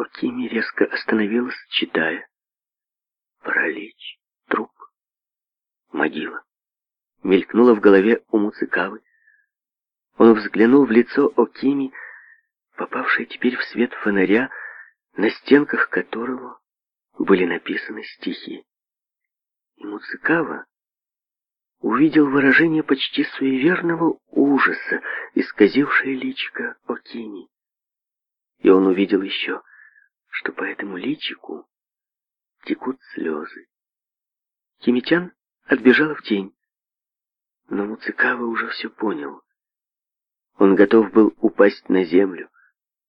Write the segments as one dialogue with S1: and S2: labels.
S1: Окими резко остановилась, читая. Паралич, труп, могила. Мелькнула в голове у Муцикавы. Он взглянул в лицо Окими, попавшее теперь в свет фонаря, на стенках которого были написаны стихи. И Муцикава увидел выражение почти суеверного ужаса, исказившее личико Окини. И он увидел еще что по этому личику текут слезы. Кимичан отбежала в тень, но Муцикава уже все понял. Он готов был упасть на землю,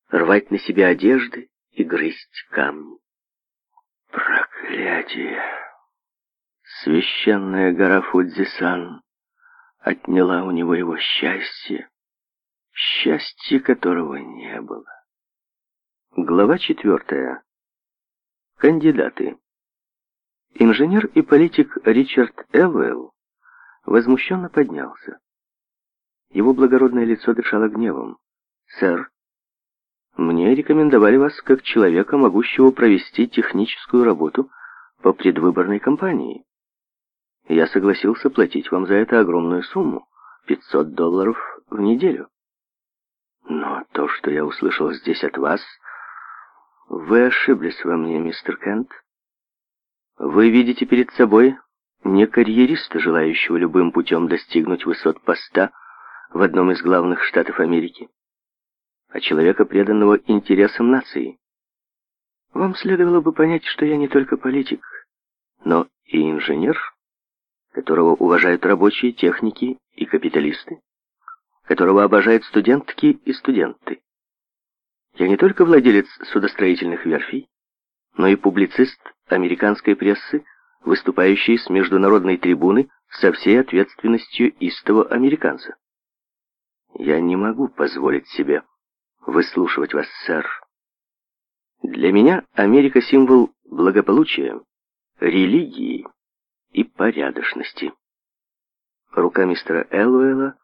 S1: рвать на себя одежды и грызть камни. Проклятие! Священная гора Фудзисан отняла у него его счастье, счастья которого не было. Глава четвертая. Кандидаты. Инженер и политик Ричард Элвелл возмущенно поднялся. Его благородное лицо дышало гневом. «Сэр, мне рекомендовали вас как человека, могущего провести техническую работу по предвыборной кампании. Я согласился платить вам за это огромную сумму — 500 долларов в неделю. Но то, что я услышал здесь от вас — вы ошиблись во мне, мистер Кент. Вы видите перед собой не карьериста, желающего любым путем достигнуть высот поста в одном из главных штатов Америки, а человека, преданного интересам нации. Вам следовало бы понять, что я не только политик, но и инженер, которого уважают рабочие, техники и капиталисты, которого обожают студентки и студенты, я не только владелец судостроительных верфей, но и публицист американской прессы, выступающий с международной трибуны со всей ответственностью истого американца. Я не могу позволить себе выслушивать вас, сэр. Для меня Америка символ благополучия, религии и порядочности. Рука мистера Эллоэла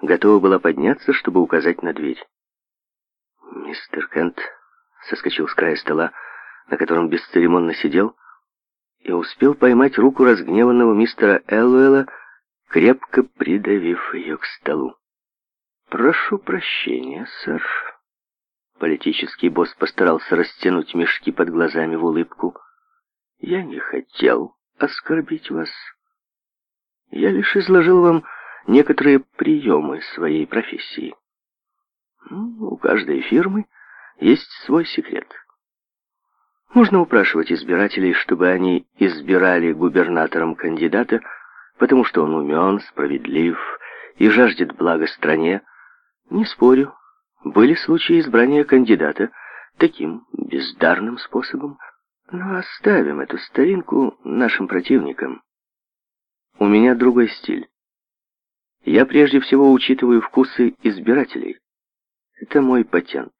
S1: готова была подняться, чтобы указать на дверь. Мистер Кент соскочил с края стола, на котором бесцеремонно сидел, и успел поймать руку разгневанного мистера Эллуэлла, крепко придавив ее к столу. «Прошу прощения, сэр». Политический босс постарался растянуть мешки под глазами в улыбку. «Я не хотел оскорбить вас. Я лишь изложил вам некоторые приемы своей профессии». Ну, у каждой фирмы есть свой секрет. Можно упрашивать избирателей, чтобы они избирали губернатором кандидата, потому что он умен, справедлив и жаждет блага стране. Не спорю, были случаи избрания кандидата таким бездарным способом, но оставим эту старинку нашим противникам. У меня другой стиль. Я прежде всего учитываю вкусы избирателей. Это мой патент.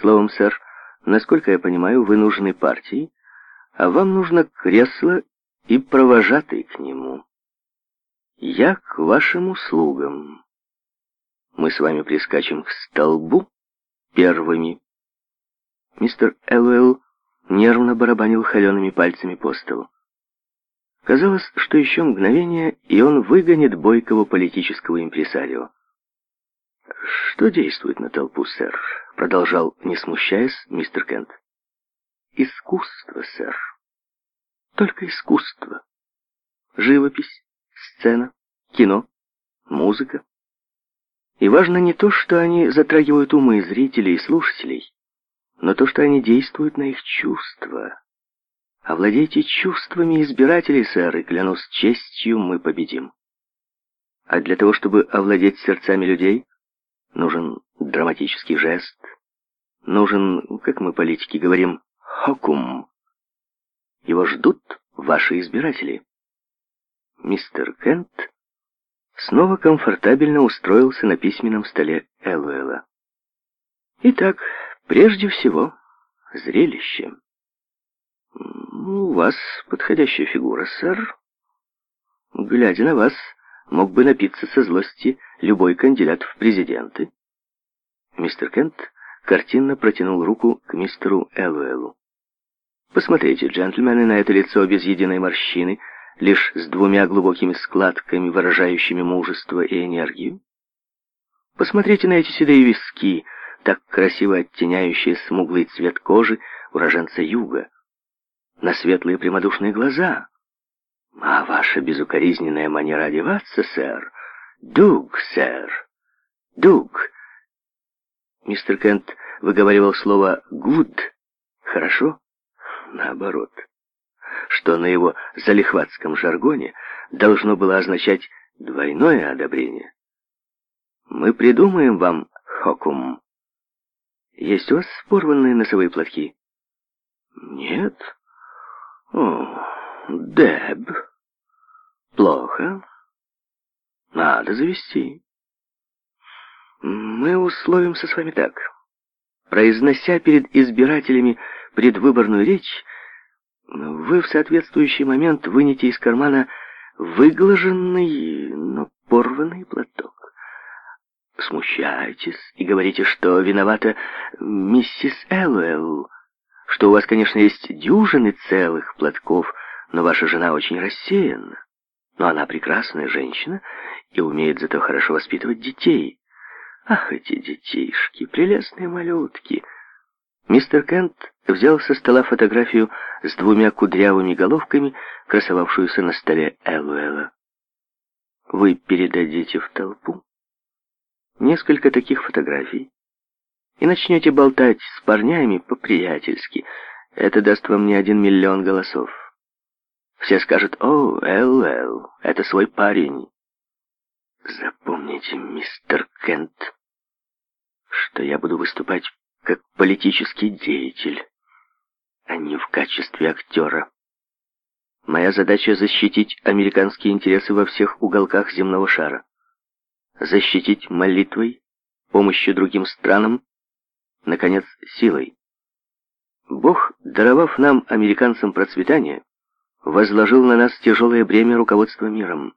S1: Словом, сэр, насколько я понимаю, вы нужны партии, а вам нужно кресло и провожатый к нему. Я к вашим услугам. Мы с вами прискачем к столбу первыми. Мистер Эллуэлл нервно барабанил холеными пальцами по столу. Казалось, что еще мгновение, и он выгонит бойкого политического импресарио. «Что действует на толпу, сэр?» — продолжал, не смущаясь, мистер Кент. «Искусство, сэр. Только искусство. Живопись, сцена, кино, музыка. И важно не то, что они затрагивают умы зрителей и слушателей, но то, что они действуют на их чувства. Овладейте чувствами избирателей, сэр, и клянусь честью, мы победим. А для того, чтобы овладеть сердцами людей, нужен драматический жест, нужен, как мы политики говорим, хокум. Его ждут ваши избиратели. Мистер Кент снова комфортабельно устроился на письменном столе Элуэла. Итак, прежде всего, зрелище. У вас подходящая фигура, сэр. Глядя на вас, мог бы напиться со злости любой кандидат в президенты. Мистер Кент картинно протянул руку к мистеру Элуэлу. Посмотрите, джентльмены, на это лицо без единой морщины, лишь с двумя глубокими складками, выражающими мужество и энергию. Посмотрите на эти седые виски, так красиво оттеняющие смуглый цвет кожи уроженца юга, на светлые прямодушные глаза, а ваша безукоризненная манера одеваться, сэр? Дуг, сэр. Дуг. Мистер Кент выговаривал слово «гуд» хорошо, наоборот, что на его залихватском жаргоне должно было означать двойное одобрение. «Мы придумаем вам хокум. Есть у вас порванные носовые платки?» «Нет». «Ох...» Деб. Плохо. Надо завести. Мы условимся с вами так. Произнося перед избирателями предвыборную речь, вы в соответствующий момент вынете из кармана выглаженный, но порванный платок. Смущайтесь и говорите, что виновата миссис Эллуэлл, что у вас, конечно, есть дюжины целых платков — но ваша жена очень рассеянна. Но она прекрасная женщина и умеет зато хорошо воспитывать детей. Ах, эти детишки, прелестные малютки!» Мистер Кент взял со стола фотографию с двумя кудрявыми головками, красовавшуюся на столе Элуэла. «Вы передадите в толпу несколько таких фотографий и начнете болтать с парнями по-приятельски. Это даст вам не один миллион голосов». Все скажут «О, Эл, Эл, это свой парень». Запомните, мистер Кент, что я буду выступать как политический деятель, а не в качестве актера. Моя задача — защитить американские интересы во всех уголках земного шара. Защитить молитвой, помощью другим странам, наконец, силой. Бог, даровав нам, американцам, процветание, возложил на нас тяжелое бремя руководства миром.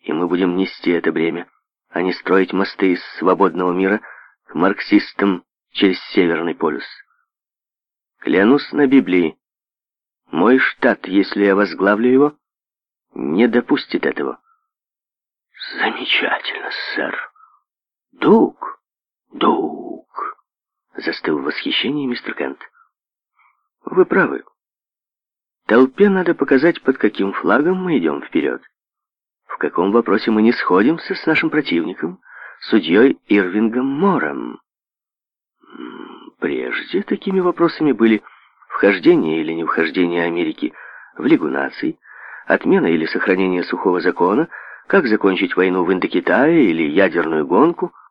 S1: И мы будем нести это бремя, а не строить мосты из свободного мира к марксистам через Северный полюс. Клянусь на Библии, мой штат, если я возглавлю его, не допустит этого. Замечательно, сэр. Дуг, дуг, застыл в восхищении мистер Кент. Вы правы. Толпе надо показать, под каким флагом мы идем вперед. В каком вопросе мы не сходимся с нашим противником, судьей Ирвингом Мором. Прежде такими вопросами были вхождение или не вхождение Америки в Лигу наций, отмена или сохранение сухого закона, как закончить войну в Индокитае или ядерную гонку –